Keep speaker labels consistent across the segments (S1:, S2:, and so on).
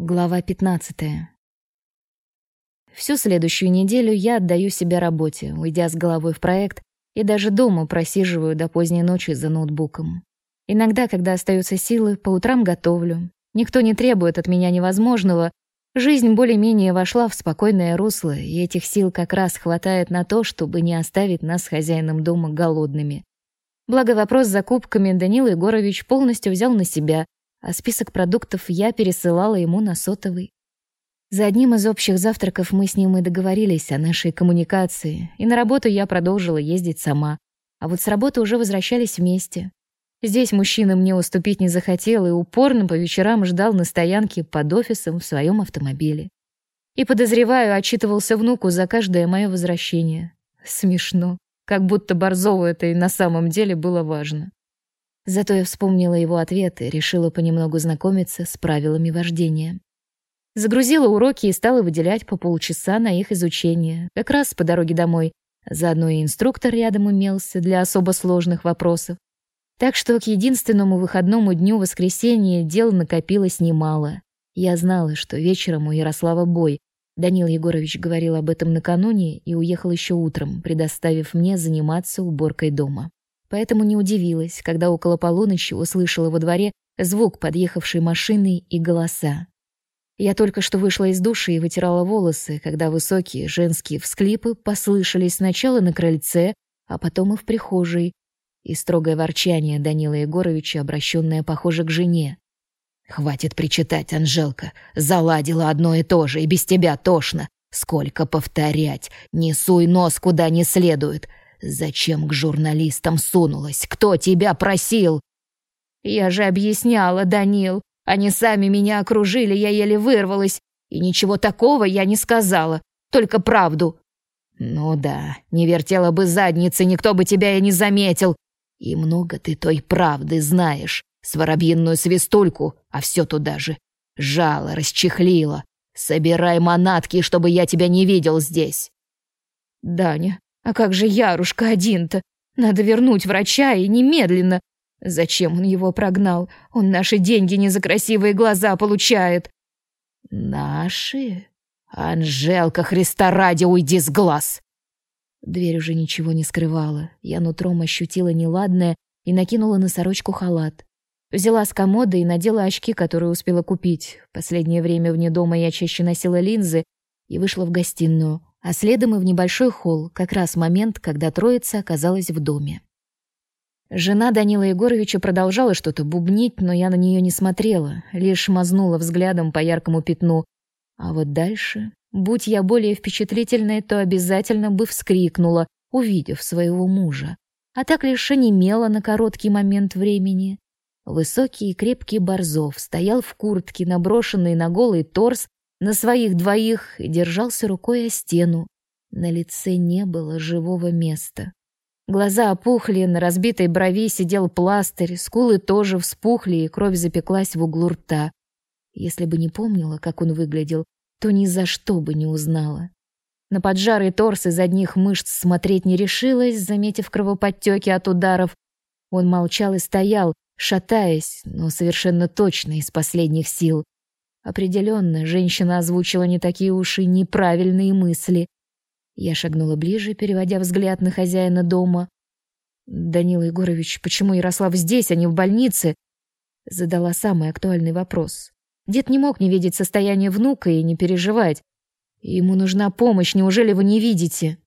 S1: Глава 15. Всю следующую неделю я отдаю себя работе, уйдя с головой в проект, и даже дома просиживаю до поздней ночи за ноутбуком. Иногда, когда остаются силы, по утрам готовлю. Никто не требует от меня невозможного. Жизнь более-менее вошла в спокойное русло, и этих сил как раз хватает на то, чтобы не оставить нас с хозяином дома голодными. Благо вопрос с закупками Данила Егорович полностью взял на себя, а список продуктов я пересылала ему на сотовый. За одним из общих завтраков мы с ним и договорились о нашей коммуникации, и на работу я продолжила ездить сама. А вот с работы уже возвращались вместе. Здесь мужчина мне уступить не захотел и упорно по вечерам ждал на стоянке под офисом в своем автомобиле. И, подозреваю, отчитывался внуку за каждое мое возвращение. Смешно. Как будто Борзову это и на самом деле было важно. Зато я вспомнила его ответ и решила понемногу знакомиться с правилами вождения. Загрузила уроки и стала выделять по полчаса на их изучение, как раз по дороге домой. Заодно и инструктор рядом имелся для особо сложных вопросов. Так что к единственному выходному дню воскресенья дел накопилось немало. Я знала, что вечером у Ярослава бой. Данил Егорович говорил об этом накануне и уехал еще утром, предоставив мне заниматься уборкой дома поэтому не удивилась, когда около полуночи услышала во дворе звук подъехавшей машины и голоса. Я только что вышла из души и вытирала волосы, когда высокие женские всклипы послышались сначала на крыльце, а потом и в прихожей, и строгое ворчание Данила Егоровича, обращенное, похоже, к жене. «Хватит причитать, Анжелка. Заладила одно и то же, и без тебя тошно. Сколько повторять? Не суй нос куда не следует. Зачем к журналистам сунулась? Кто тебя просил? Я же объясняла, Данил. Они сами меня окружили, я еле вырвалась. И ничего такого я не сказала. Только правду. Ну да, не вертела бы задницы, никто бы тебя и не заметил. И много ты той правды знаешь. С воробьиную свистульку, а все туда же. Жало, расчехлила. Собирай манатки, чтобы я тебя не видел здесь. Даня, а как же Ярушка один-то? Надо вернуть врача и немедленно. Зачем он его прогнал? Он наши деньги не за красивые глаза получает. Наши? Анжелка, Христа ради, уйди с глаз. Дверь уже ничего не скрывала. Я нутром ощутила неладное и накинула на сорочку халат. Взяла с комода и надела очки, которые успела купить. Последнее время вне дома я чаще носила линзы и вышла в гостиную а следом и в небольшой холл, как раз момент, когда троица оказалась в доме. Жена Данила Егоровича продолжала что-то бубнить, но я на нее не смотрела, лишь мазнула взглядом по яркому пятну. А вот дальше, будь я более впечатлительной, то обязательно бы вскрикнула, увидев своего мужа. А так лишь онемела на короткий момент времени. Высокий и крепкий Борзов стоял в куртке, наброшенной на голый торс, на своих двоих держался рукой о стену. На лице не было живого места. Глаза опухли, на разбитой брови сидел пластырь, скулы тоже вспухли, и кровь запеклась в углу рта. Если бы не помнила, как он выглядел, то ни за что бы не узнала. На поджарый торс из одних мышц смотреть не решилась, заметив кровоподтеки от ударов. Он молчал и стоял, шатаясь, но совершенно точно из последних сил. Определенно, женщина озвучила не такие уж и неправильные мысли. Я шагнула ближе, переводя взгляд на хозяина дома. «Данила Егорович, почему Ярослав здесь, а не в больнице?» Задала самый актуальный вопрос. Дед не мог не видеть состояние внука и не переживать. Ему нужна помощь, неужели вы не видите?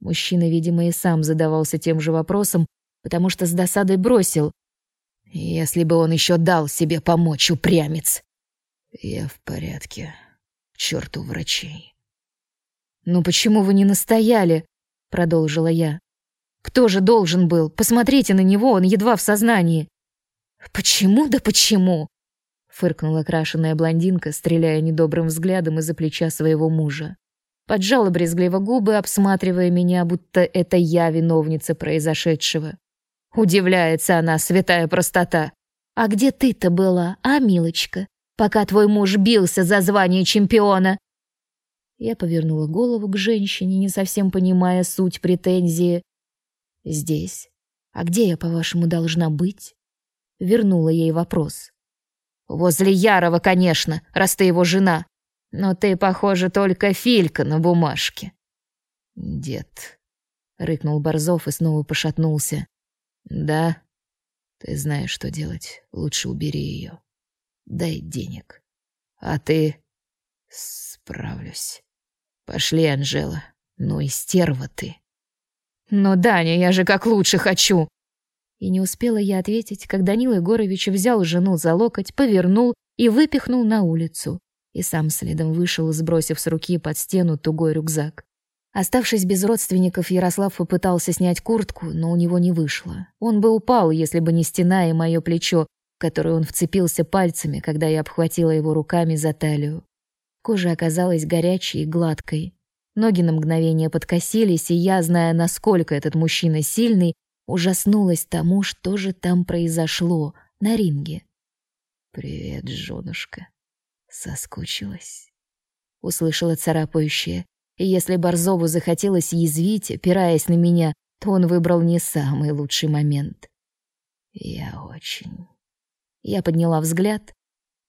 S1: Мужчина, видимо, и сам задавался тем же вопросом, потому что с досадой бросил. Если бы он еще дал себе помочь, упрямец. Я в порядке. К черту врачей. «Ну почему вы не настояли?» — продолжила я. «Кто же должен был? Посмотрите на него, он едва в сознании». «Почему да почему?» — фыркнула крашеная блондинка, стреляя недобрым взглядом из-за плеча своего мужа. Поджала брезгливо губы, обсматривая меня, будто это я виновница произошедшего. Удивляется она, святая простота. «А где ты-то была, а, милочка? Пока твой муж бился за звание чемпиона. Я повернула голову к женщине, не совсем понимая суть претензии. Здесь. А где я, по-вашему, должна быть? Вернула ей вопрос. Возле Ярова, конечно, раз ты его жена. Но ты, похоже, только Филька на бумажке.
S2: Дед, рыкнул Борзов и снова пошатнулся. Да, ты знаешь, что делать. Лучше убери ее. Дай денег. А ты справлюсь. Пошли, Анжела. Ну и стерва ты.
S1: Но, Даня, я же как лучше хочу. И не успела я ответить, как Данила Егорович взял жену за локоть, повернул и выпихнул на улицу. И сам следом вышел, сбросив с руки под стену тугой рюкзак. Оставшись без родственников, Ярослав попытался снять куртку, но у него не вышло. Он бы упал, если бы не стена и мое плечо, в которое он вцепился пальцами, когда я обхватила его руками за талию. Кожа оказалась горячей и гладкой. Ноги на мгновение подкосились, и я, зная, насколько этот мужчина сильный, ужаснулась тому, что же там произошло на ринге.
S2: «Привет, женушка. Соскучилась?»
S1: Услышала царапающее. И если Борзову захотелось язвить, опираясь на меня, то он выбрал не самый лучший момент.
S2: «Я очень...»
S1: Я подняла взгляд.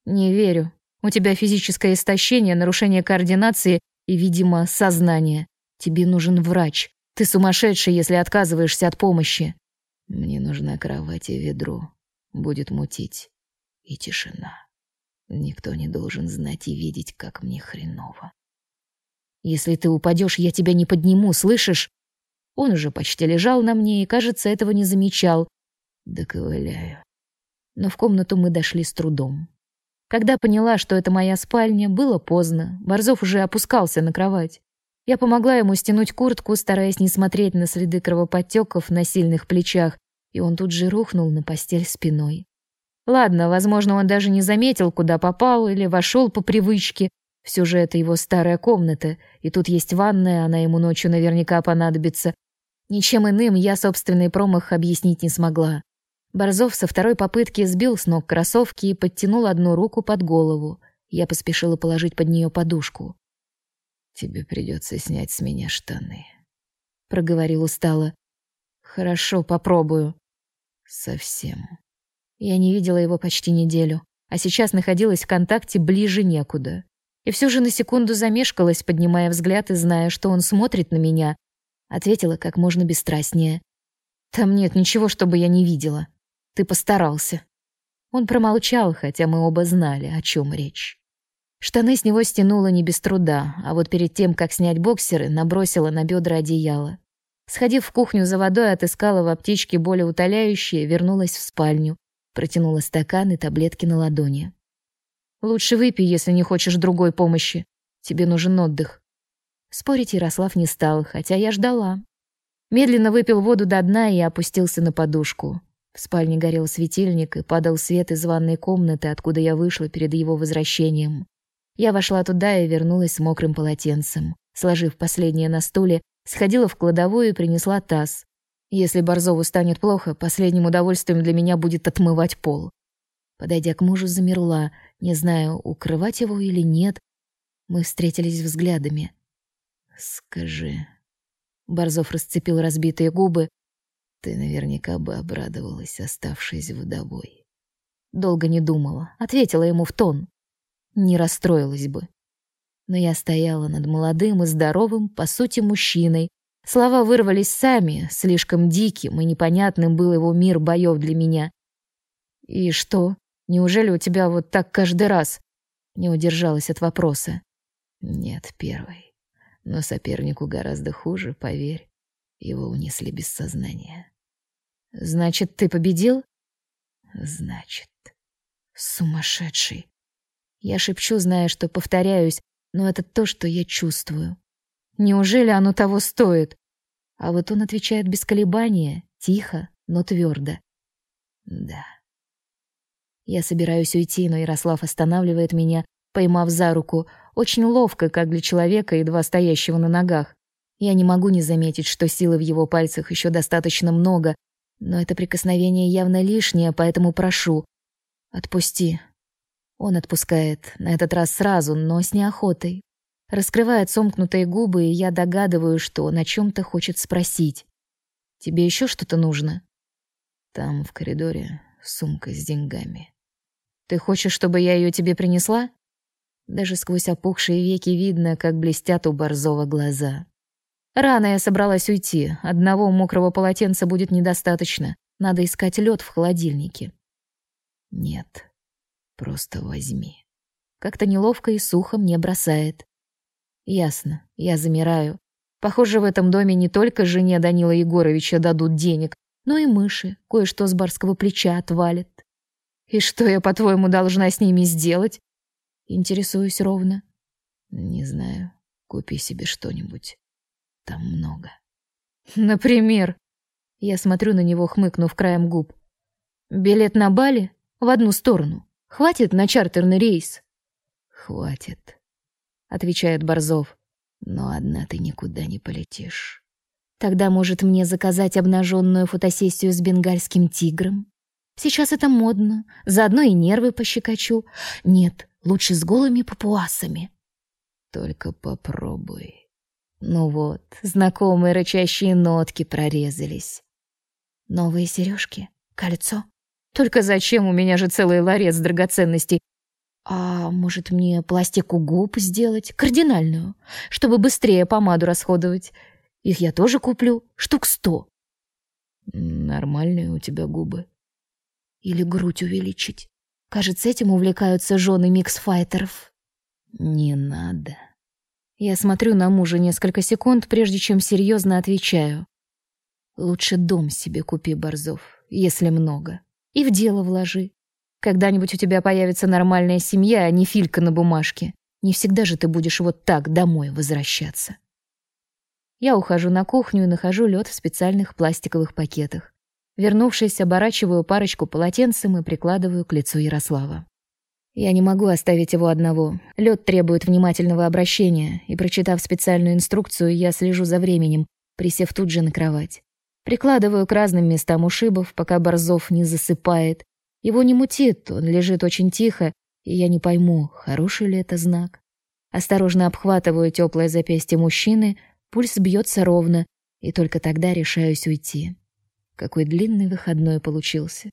S1: «Не верю. У тебя физическое истощение, нарушение координации и, видимо, сознание. Тебе нужен врач. Ты сумасшедший, если отказываешься от помощи.
S2: Мне нужна кровать и ведро. Будет мутить. И тишина. Никто не должен знать и видеть, как мне хреново.
S1: Если ты упадешь, я тебя не подниму, слышишь? Он уже почти лежал на мне и, кажется, этого не замечал.
S2: Доковыляю.
S1: Но в комнату мы дошли с трудом. Когда поняла, что это моя спальня, было поздно. Борзов уже опускался на кровать. Я помогла ему стянуть куртку, стараясь не смотреть на следы кровоподтеков на сильных плечах, и он тут же рухнул на постель спиной. Ладно, возможно, он даже не заметил, куда попал, или вошел по привычке. Все же это его старая комната, и тут есть ванная, она ему ночью наверняка понадобится. Ничем иным я собственный промах объяснить не смогла. Борзов со второй попытки сбил с ног кроссовки и подтянул одну руку под голову. Я поспешила положить под нее подушку.
S2: «Тебе придется снять с меня штаны», —
S1: проговорил устало. «Хорошо, попробую».
S2: «Совсем».
S1: Я не видела его почти неделю, а сейчас находилась в контакте ближе некуда. И все же на секунду замешкалась, поднимая взгляд и зная, что он смотрит на меня. Ответила как можно бесстрастнее. «Там нет ничего, чтобы я не видела». Ты постарался. Он промолчал, хотя мы оба знали, о чем речь. Штаны с него стянула не без труда, а вот перед тем, как снять боксеры, набросила на бедра одеяло. Сходив в кухню за водой, отыскала в аптечке более утоляющее, вернулась в спальню, протянула стакан и таблетки на ладони. Лучше выпей, если не хочешь другой помощи. Тебе нужен отдых. Спорить Ярослав не стал, хотя я ждала. Медленно выпил воду до дна и опустился на подушку. В спальне горел светильник и падал свет из ванной комнаты, откуда я вышла перед его возвращением. Я вошла туда и вернулась с мокрым полотенцем. Сложив последнее на стуле, сходила в кладовую и принесла таз. Если Борзову станет плохо, последним удовольствием для меня будет отмывать пол. Подойдя к мужу, замерла, не знаю, укрывать его или нет. Мы встретились взглядами.
S2: «Скажи...»
S1: Борзов расцепил разбитые губы,
S2: ты наверняка бы обрадовалась, оставшись вдовой.
S1: Долго не думала, ответила ему в тон. Не расстроилась бы. Но я стояла над молодым и здоровым, по сути, мужчиной. Слова вырвались сами, слишком диким и непонятным был его мир боев для меня. «И что? Неужели у тебя вот так каждый раз?» Не удержалась от вопроса.
S2: «Нет, первый. Но сопернику гораздо хуже, поверь. Его унесли без сознания.
S1: Значит, ты победил?
S2: Значит.
S1: Сумасшедший. Я шепчу, зная, что повторяюсь, но это то, что я чувствую. Неужели оно того стоит? А вот он отвечает без колебания, тихо, но твердо.
S2: Да.
S1: Я собираюсь уйти, но Ярослав останавливает меня, поймав за руку, очень ловко, как для человека, едва стоящего на ногах. Я не могу не заметить, что силы в его пальцах еще достаточно много, но это прикосновение явно лишнее, поэтому прошу. Отпусти. Он отпускает, на этот раз сразу, но с неохотой. Раскрывает сомкнутые губы, и я догадываю, что о чем-то хочет спросить. Тебе еще что-то нужно?
S2: Там, в коридоре, сумка с деньгами.
S1: Ты хочешь, чтобы я ее тебе принесла? Даже сквозь опухшие веки видно, как блестят у Борзова глаза. Рано я собралась уйти. Одного мокрого полотенца будет недостаточно. Надо искать лед в холодильнике.
S2: Нет, просто возьми.
S1: Как-то неловко и сухо мне бросает. Ясно, я замираю. Похоже, в этом доме не только жене Данила Егоровича дадут денег, но и мыши кое-что с барского плеча отвалят. И что я, по-твоему, должна с ними сделать? Интересуюсь ровно.
S2: Не знаю. Купи себе что-нибудь. Там много.
S1: Например, я смотрю на него, хмыкнув краем губ. Билет на Бали в одну сторону. Хватит на чартерный рейс?
S2: Хватит, отвечает Борзов. Но одна ты никуда не полетишь.
S1: Тогда, может, мне заказать обнаженную фотосессию с бенгальским тигром? Сейчас это модно, заодно и нервы пощекочу. Нет, лучше с голыми папуасами.
S2: Только попробуй.
S1: Ну вот, знакомые рычащие нотки прорезались. Новые сережки, кольцо. Только зачем у меня же целый ларец драгоценностей? А может мне пластику губ сделать, кардинальную, чтобы быстрее помаду расходовать? Их я тоже куплю, штук сто.
S2: Нормальные у тебя губы.
S1: Или грудь увеличить. Кажется, этим увлекаются жены миксфайтеров.
S2: Не надо.
S1: Я смотрю на мужа несколько секунд, прежде чем серьезно отвечаю. Лучше дом себе купи, Борзов, если много. И в дело вложи. Когда-нибудь у тебя появится нормальная семья, а не филька на бумажке. Не всегда же ты будешь вот так домой возвращаться. Я ухожу на кухню и нахожу лед в специальных пластиковых пакетах. Вернувшись, оборачиваю парочку полотенцем и прикладываю к лицу Ярослава. Я не могу оставить его одного. Лед требует внимательного обращения, и, прочитав специальную инструкцию, я слежу за временем, присев тут же на кровать. Прикладываю к разным местам ушибов, пока Борзов не засыпает. Его не мутит, он лежит очень тихо, и я не пойму, хороший ли это знак. Осторожно обхватываю теплое запястье мужчины, пульс бьется ровно, и только тогда решаюсь уйти. Какой длинный выходной получился.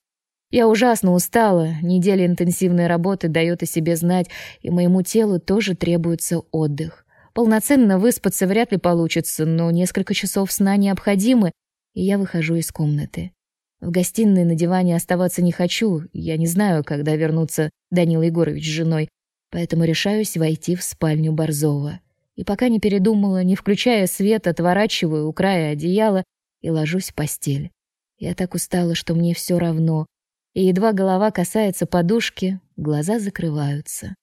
S1: Я ужасно устала, неделя интенсивной работы дает о себе знать, и моему телу тоже требуется отдых. Полноценно выспаться вряд ли получится, но несколько часов сна необходимы, и я выхожу из комнаты. В гостиной на диване оставаться не хочу, я не знаю, когда вернутся Данила Егорович с женой, поэтому решаюсь войти в спальню Борзова. И пока не передумала, не включая свет, отворачиваю у края одеяла и ложусь в постель. Я так устала, что мне все равно, и едва голова касается подушки, глаза закрываются.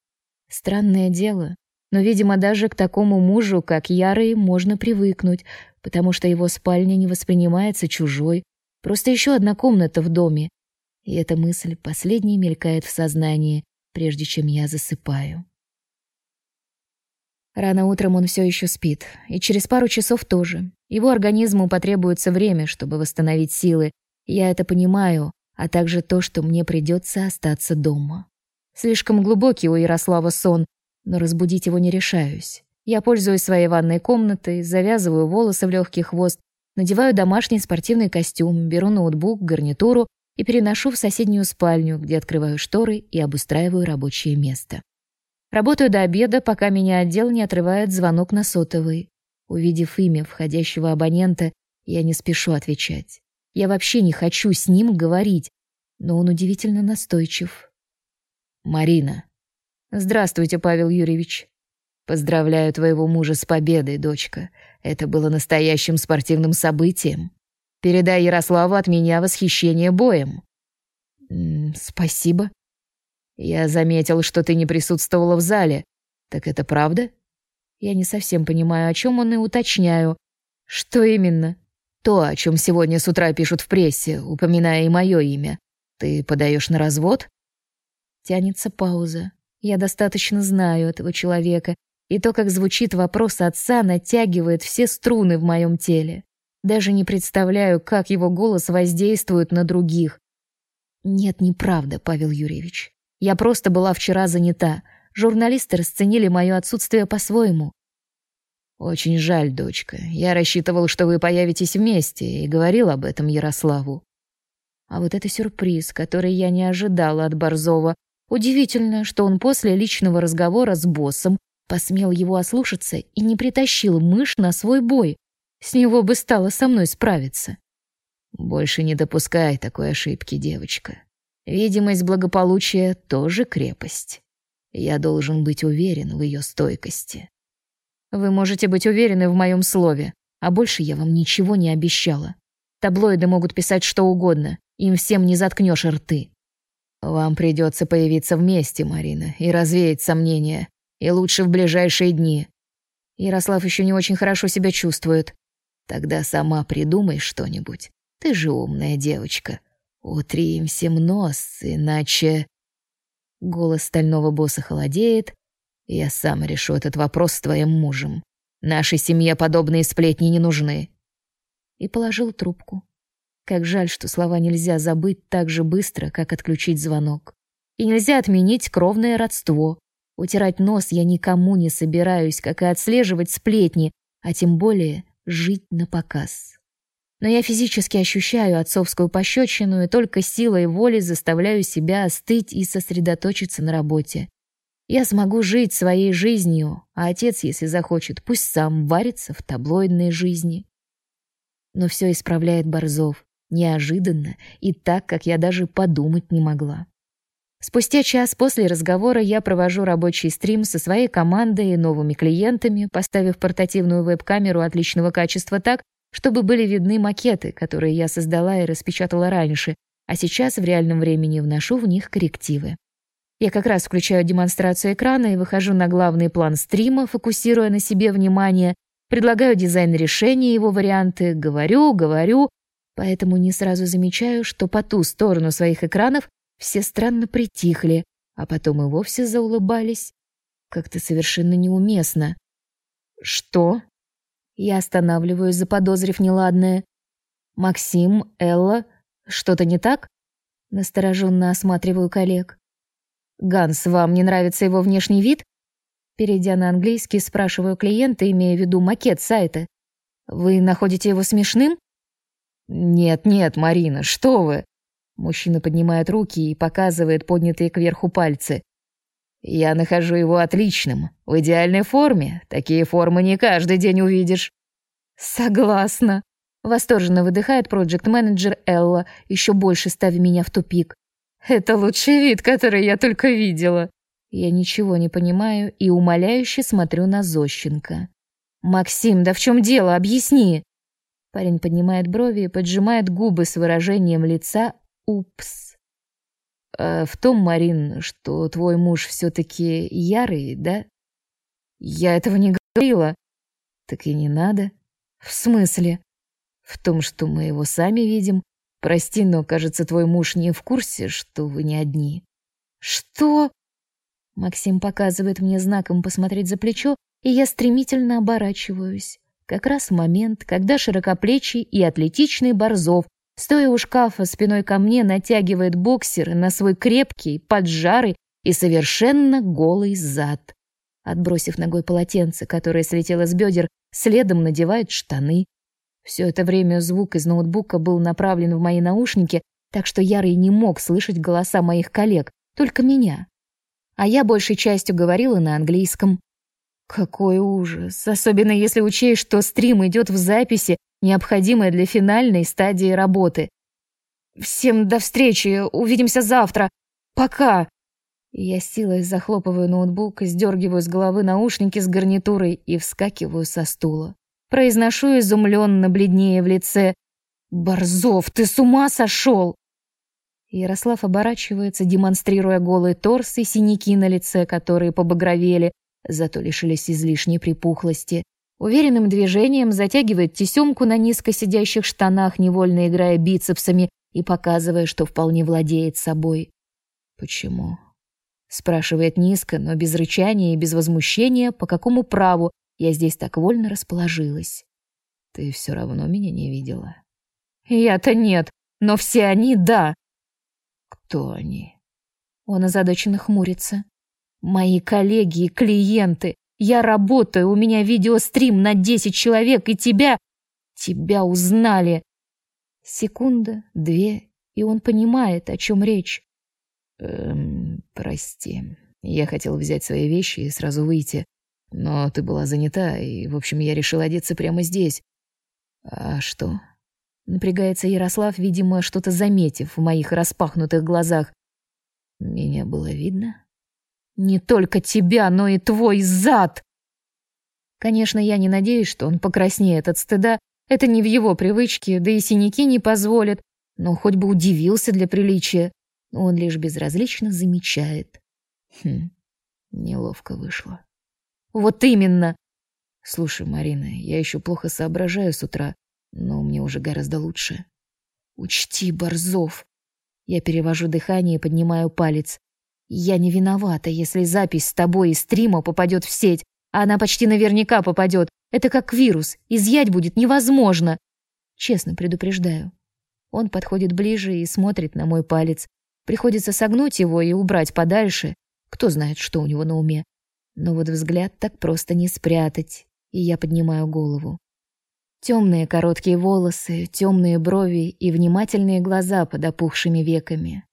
S1: Странное дело, но, видимо, даже к такому мужу, как Ярый, можно привыкнуть, потому что его спальня не воспринимается чужой, просто еще одна комната в доме. И эта мысль последней мелькает в сознании, прежде чем я засыпаю. Рано утром он все еще спит, и через пару часов тоже. Его организму потребуется время, чтобы восстановить силы. Я это понимаю, а также то, что мне придется остаться дома. Слишком глубокий у Ярослава сон, но разбудить его не решаюсь. Я пользуюсь своей ванной комнатой, завязываю волосы в легкий хвост, надеваю домашний спортивный костюм, беру ноутбук, гарнитуру и переношу в соседнюю спальню, где открываю шторы и обустраиваю рабочее место. Работаю до обеда, пока меня отдел не отрывает звонок на сотовый. Увидев имя входящего абонента, я не спешу отвечать. Я вообще не хочу с ним говорить, но он удивительно настойчив.
S2: Марина.
S1: Здравствуйте, Павел Юрьевич.
S2: Поздравляю твоего мужа с победой, дочка. Это было настоящим спортивным событием. Передай Ярославу от меня восхищение боем.
S1: Спасибо.
S2: Я заметил, что ты не присутствовала в зале. Так это правда?
S1: Я не совсем понимаю, о чем он и уточняю. Что именно?
S2: То, о чем сегодня с утра пишут в прессе, упоминая и мое имя. Ты подаешь на развод?
S1: Тянется пауза. Я достаточно знаю этого человека, и то, как звучит вопрос отца, натягивает все струны в моем теле. Даже не представляю, как его голос воздействует на других. Нет, неправда, Павел Юрьевич. Я просто была вчера занята. Журналисты расценили мое отсутствие по-своему.
S2: Очень жаль, дочка. Я рассчитывал, что вы появитесь вместе, и говорил об этом Ярославу.
S1: А вот это сюрприз, который я не ожидала от Борзова. Удивительно, что он после личного разговора с боссом посмел его ослушаться и не притащил мышь на свой бой. С него бы стало со мной справиться.
S2: Больше не допускай такой ошибки, девочка. Видимость благополучия тоже крепость. Я должен быть уверен в ее стойкости.
S1: Вы можете быть уверены в моем слове, а больше я вам ничего не обещала. Таблоиды могут писать что угодно, им всем не заткнешь рты.
S2: Вам придется появиться вместе, Марина, и развеять сомнения. И лучше в ближайшие дни.
S1: Ярослав еще не очень хорошо себя чувствует.
S2: Тогда сама придумай что-нибудь. Ты же умная девочка. Утри им всем нос, иначе...
S1: Голос стального босса холодеет.
S2: Я сам решу этот вопрос с твоим мужем. Нашей семье подобные сплетни не нужны.
S1: И положил трубку. Как жаль, что слова нельзя забыть так же быстро, как отключить звонок. И нельзя отменить кровное родство. Утирать нос я никому не собираюсь, как и отслеживать сплетни, а тем более жить на показ. Но я физически ощущаю отцовскую пощечину и только силой воли заставляю себя остыть и сосредоточиться на работе. Я смогу жить своей жизнью, а отец, если захочет, пусть сам варится в таблоидной жизни. Но все исправляет Борзов, неожиданно и так, как я даже подумать не могла. Спустя час после разговора я провожу рабочий стрим со своей командой и новыми клиентами, поставив портативную веб-камеру отличного качества так, чтобы были видны макеты, которые я создала и распечатала раньше, а сейчас в реальном времени вношу в них коррективы. Я как раз включаю демонстрацию экрана и выхожу на главный план стрима, фокусируя на себе внимание, предлагаю дизайн решения, его варианты, говорю, говорю, поэтому не сразу замечаю, что по ту сторону своих экранов все странно притихли, а потом и вовсе заулыбались. Как-то совершенно неуместно. «Что?» Я останавливаюсь, заподозрив неладное. «Максим, Элла, что-то не так?» Настороженно осматриваю коллег. «Ганс, вам не нравится его внешний вид?» Перейдя на английский, спрашиваю клиента, имея в виду макет сайта. «Вы находите его смешным?»
S2: «Нет, нет, Марина, что вы!» Мужчина поднимает руки и показывает поднятые кверху пальцы. Я нахожу его отличным, в идеальной форме. Такие формы не каждый день увидишь.
S1: Согласна. Восторженно выдыхает проект-менеджер Элла, еще больше ставя меня в тупик. Это лучший вид, который я только видела. Я ничего не понимаю и умоляюще смотрю на Зощенко. Максим, да в чем дело, объясни. Парень поднимает брови и поджимает губы с выражением лица «Упс».
S2: Э, в том, Марин, что твой муж все-таки ярый, да?
S1: Я этого не говорила.
S2: Так и не надо.
S1: В смысле?
S2: В том, что мы его сами видим. Прости, но, кажется, твой муж не в курсе, что вы не одни.
S1: Что? Максим показывает мне знаком посмотреть за плечо, и я стремительно оборачиваюсь. Как раз момент, когда широкоплечий и атлетичный Борзов Стоя у шкафа спиной ко мне, натягивает боксер на свой крепкий, поджарый и совершенно голый зад. Отбросив ногой полотенце, которое слетело с бедер, следом надевает штаны. Все это время звук из ноутбука был направлен в мои наушники, так что Ярый не мог слышать голоса моих коллег, только меня. А я большей частью говорила на английском. Какой ужас, особенно если учесть, что стрим идет в записи, необходимое для финальной стадии работы. Всем до встречи, увидимся завтра. Пока. Я силой захлопываю ноутбук, сдергиваю с головы наушники с гарнитурой и вскакиваю со стула. Произношу изумленно, бледнее в лице: "Борзов, ты с ума сошел!» Ярослав оборачивается, демонстрируя голый торс и синяки на лице, которые побагровели, зато лишились излишней припухлости. Уверенным движением затягивает тесемку на низко сидящих штанах, невольно играя бицепсами и показывая, что вполне владеет собой.
S2: «Почему?»
S1: Спрашивает низко, но без рычания и без возмущения, по какому праву я здесь так вольно расположилась.
S2: «Ты все равно меня не видела?»
S1: «Я-то нет, но все они — да».
S2: «Кто они?»
S1: Он озадаченно хмурится. Мои коллеги и клиенты. Я работаю, у меня видеострим на 10 человек, и тебя... Тебя узнали. Секунда, две, и он понимает, о чем речь.
S2: Эм, прости. Я хотел взять свои вещи и сразу выйти, но ты была занята, и, в общем, я решил одеться прямо здесь. А что? Напрягается Ярослав, видимо, что-то заметив в моих распахнутых глазах. Меня было видно? Не только тебя, но и твой зад. Конечно, я не надеюсь, что он покраснеет от стыда. Это не в его привычке, да и синяки не позволят. Но хоть бы удивился для приличия. Он лишь безразлично замечает. Хм, неловко вышло. Вот именно. Слушай, Марина, я еще плохо соображаю с утра, но мне уже гораздо лучше. Учти, Борзов. Я перевожу дыхание и поднимаю палец. Я не виновата, если запись с тобой из стрима попадет в сеть, а она почти наверняка попадет. Это как вирус, изъять будет невозможно. Честно предупреждаю. Он подходит ближе и смотрит на мой палец. Приходится согнуть его и убрать подальше. Кто знает, что у него на уме. Но вот взгляд так просто не спрятать, и я поднимаю голову. Темные короткие волосы, темные брови и внимательные глаза под опухшими веками.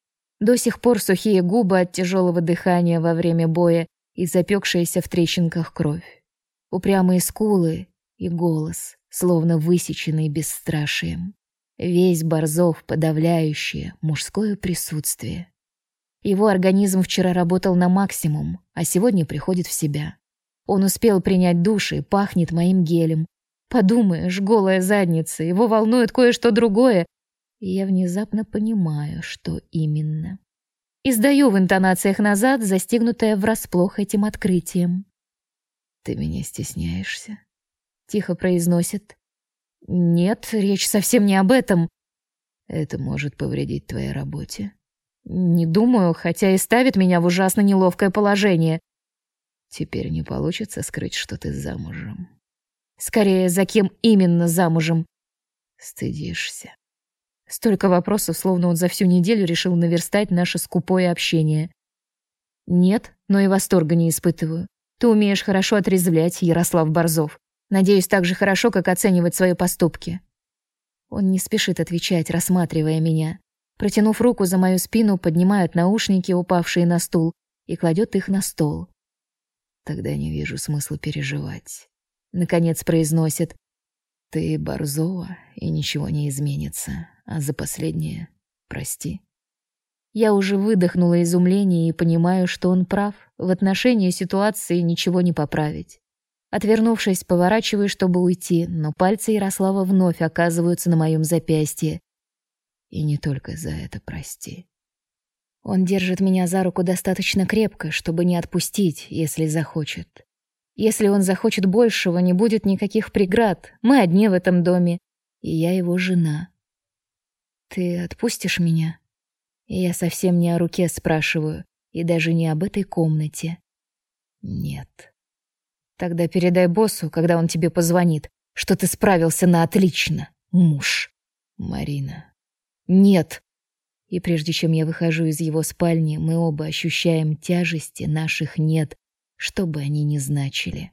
S2: До сих пор сухие губы от тяжелого дыхания во время боя и запекшаяся в трещинках кровь. Упрямые скулы и голос, словно высеченный бесстрашием. Весь Борзов подавляющее мужское присутствие. Его организм вчера работал на максимум, а сегодня приходит в себя. Он успел принять душ и пахнет моим гелем. Подумаешь, голая задница, его волнует кое-что другое. И я внезапно понимаю, что именно. Издаю в интонациях назад, застигнутая врасплох этим открытием. «Ты меня стесняешься?» — тихо произносит. «Нет, речь совсем не об этом». «Это может повредить твоей работе», не думаю, хотя и ставит меня в ужасно неловкое положение. Теперь не получится скрыть, что ты замужем. Скорее, за кем именно замужем? Стыдишься. Столько вопросов, словно он за всю неделю решил наверстать наше скупое общение. Нет, но и восторга не испытываю. Ты умеешь хорошо отрезвлять, Ярослав Борзов. Надеюсь, так же хорошо, как оценивать свои поступки. Он не спешит отвечать, рассматривая меня. Протянув руку за мою спину, поднимает наушники, упавшие на стул, и кладет их на стол. Тогда не вижу смысла переживать. Наконец произносит. Ты Борзова, и ничего не изменится. А за последнее прости. Я уже выдохнула изумление и понимаю, что он прав. В отношении ситуации ничего не поправить. Отвернувшись, поворачиваю, чтобы уйти, но пальцы Ярослава вновь оказываются на моем запястье, и не только за это прости. Он держит меня за руку достаточно крепко, чтобы не отпустить, если захочет. Если он захочет большего, не будет никаких преград. Мы одни в этом доме, и я его жена. Ты отпустишь меня? Я совсем не о руке спрашиваю, и даже не об этой комнате. Нет. Тогда передай боссу, когда он тебе позвонит, что ты справился на отлично, муж. Марина, нет. И прежде чем я выхожу из его спальни, мы оба ощущаем тяжести наших нет, что бы они ни значили.